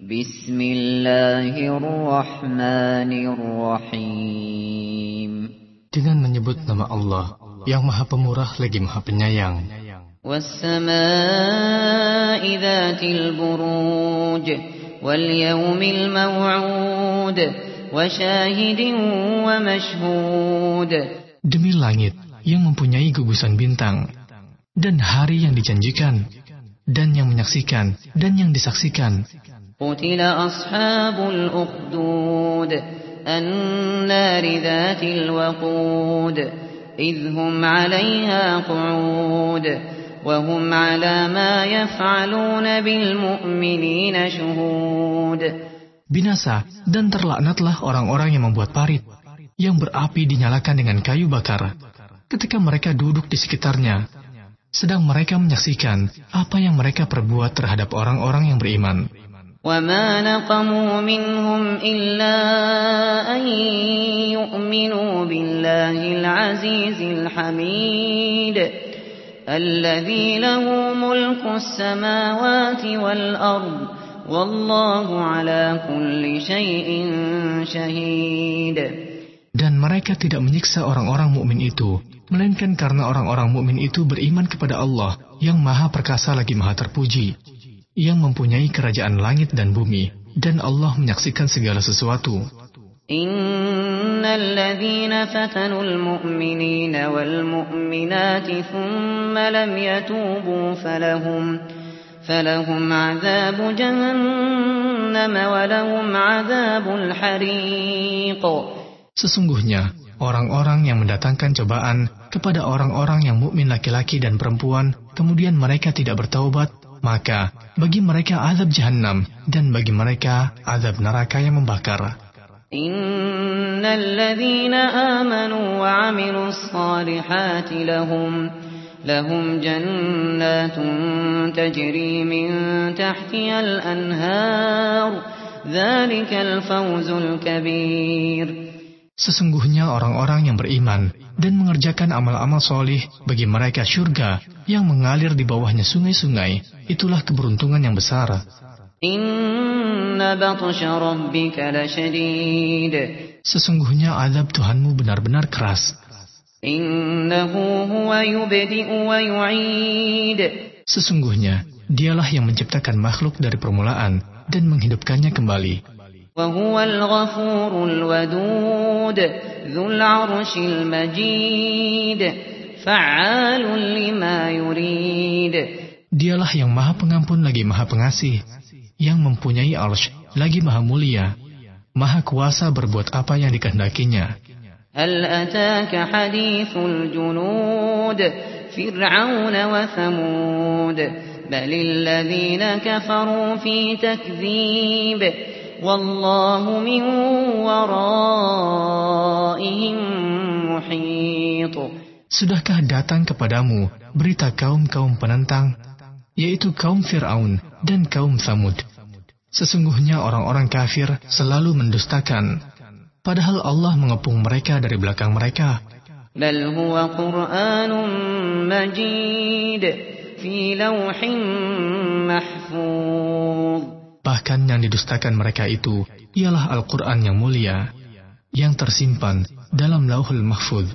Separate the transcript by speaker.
Speaker 1: Bismillahirrahmanirrahim.
Speaker 2: Dengan menyebut nama Allah yang Maha Pemurah lagi Maha Penyayang.
Speaker 1: وَالسَّمَاءِ ذَاتِ الْبُرُوجِ وَالْيَوْمِ الْمَوْعُودِ وَشَاهِدٍ وَمَشْهُودٍ
Speaker 2: Demi langit yang mempunyai gugusan bintang dan hari yang dijanjikan dan yang menyaksikan dan yang disaksikan.
Speaker 1: قتل أصحاب الأخدود النار ذات الوقود إذ هم عليها قعود وهم على ما يفعلون بالمؤمنين شهود
Speaker 2: Binasa dan terlaknatlah orang-orang yang membuat parit, yang berapi dinyalakan dengan kayu bakar, ketika mereka duduk di sekitarnya, sedang mereka menyaksikan apa yang mereka perbuat terhadap orang-orang yang beriman.
Speaker 1: وما نقموا منهم إلا أن يؤمنوا بالله العزيز الحميد الذي له ملك السماوات والأرض والله على كل شيء شهيد
Speaker 2: Dan mereka tidak menyiksa orang-orang mukmin itu, melainkan karena orang-orang mukmin itu beriman kepada Allah yang Maha Perkasa lagi Maha Terpuji, yang mempunyai kerajaan langit dan bumi, dan Allah menyaksikan segala sesuatu.
Speaker 1: إن الذين فتنوا المؤمنين والمؤمنات ثم لم يتوبوا فلهم فلهم عذاب جهنم ولهم عذاب الحريق
Speaker 2: Sesungguhnya, orang-orang yang mendatangkan cobaan kepada orang-orang yang mukmin laki-laki dan perempuan, kemudian mereka tidak bertaubat, maka bagi mereka azab jahanam dan bagi mereka azab neraka yang membakar.
Speaker 1: إن الذين آمنوا وعملوا الصالحات لهم لهم جنات تجري من تحتها الأنهار ذلك الفوز الكبير
Speaker 2: Sesungguhnya orang-orang yang beriman dan mengerjakan amal-amal solih bagi mereka syurga yang mengalir di bawahnya sungai-sungai, itulah keberuntungan yang besar. Sesungguhnya azab Tuhanmu benar-benar keras. Sesungguhnya dialah yang menciptakan makhluk dari permulaan dan menghidupkannya kembali.
Speaker 1: وهو الغفور الودود ذو العرش المجيد فعال لما يريد
Speaker 2: Dialah yang maha pengampun lagi maha pengasih, yang mempunyai arsh lagi maha mulia, maha kuasa berbuat apa yang dikehendakinya.
Speaker 1: هل أتاك حديث الجنود فرعون وثمود بل الذين كفروا في تكذيب والله من ورائهم محيط
Speaker 2: Sudahkah datang kepadamu berita kaum-kaum penentang, yaitu kaum Fir'aun dan kaum Thamud? Sesungguhnya orang-orang kafir selalu mendustakan, padahal Allah mengepung mereka dari belakang mereka.
Speaker 1: بل هو قرآن مجيد في لوح محفوظ
Speaker 2: Bahkan yang didustakan mereka itu ialah Al-Quran yang mulia, yang tersimpan dalam lauhul mahfud.